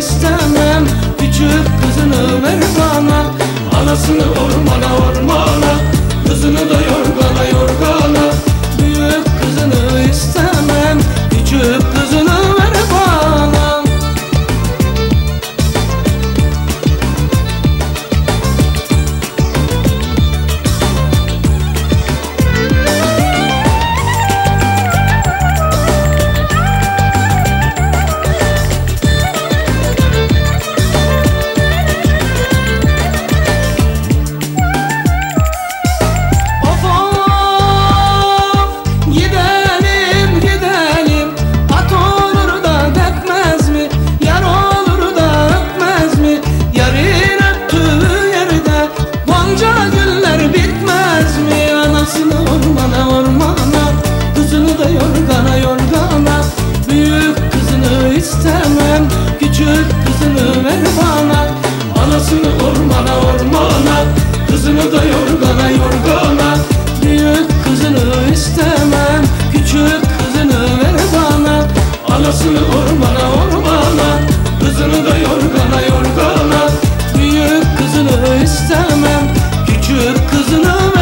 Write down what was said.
istemem. Küçük kızını ver bana Anasını ormana ormana. küçük kızını ver bana. Anasını ormana ormana. Kızını da yorgana yorgana. Büyük kızını istemem. Küçük kızını ver bana. Anasını ormana ormana. Kızını da yorgana yorgana. Büyük kızını istemem. Küçük kızını ver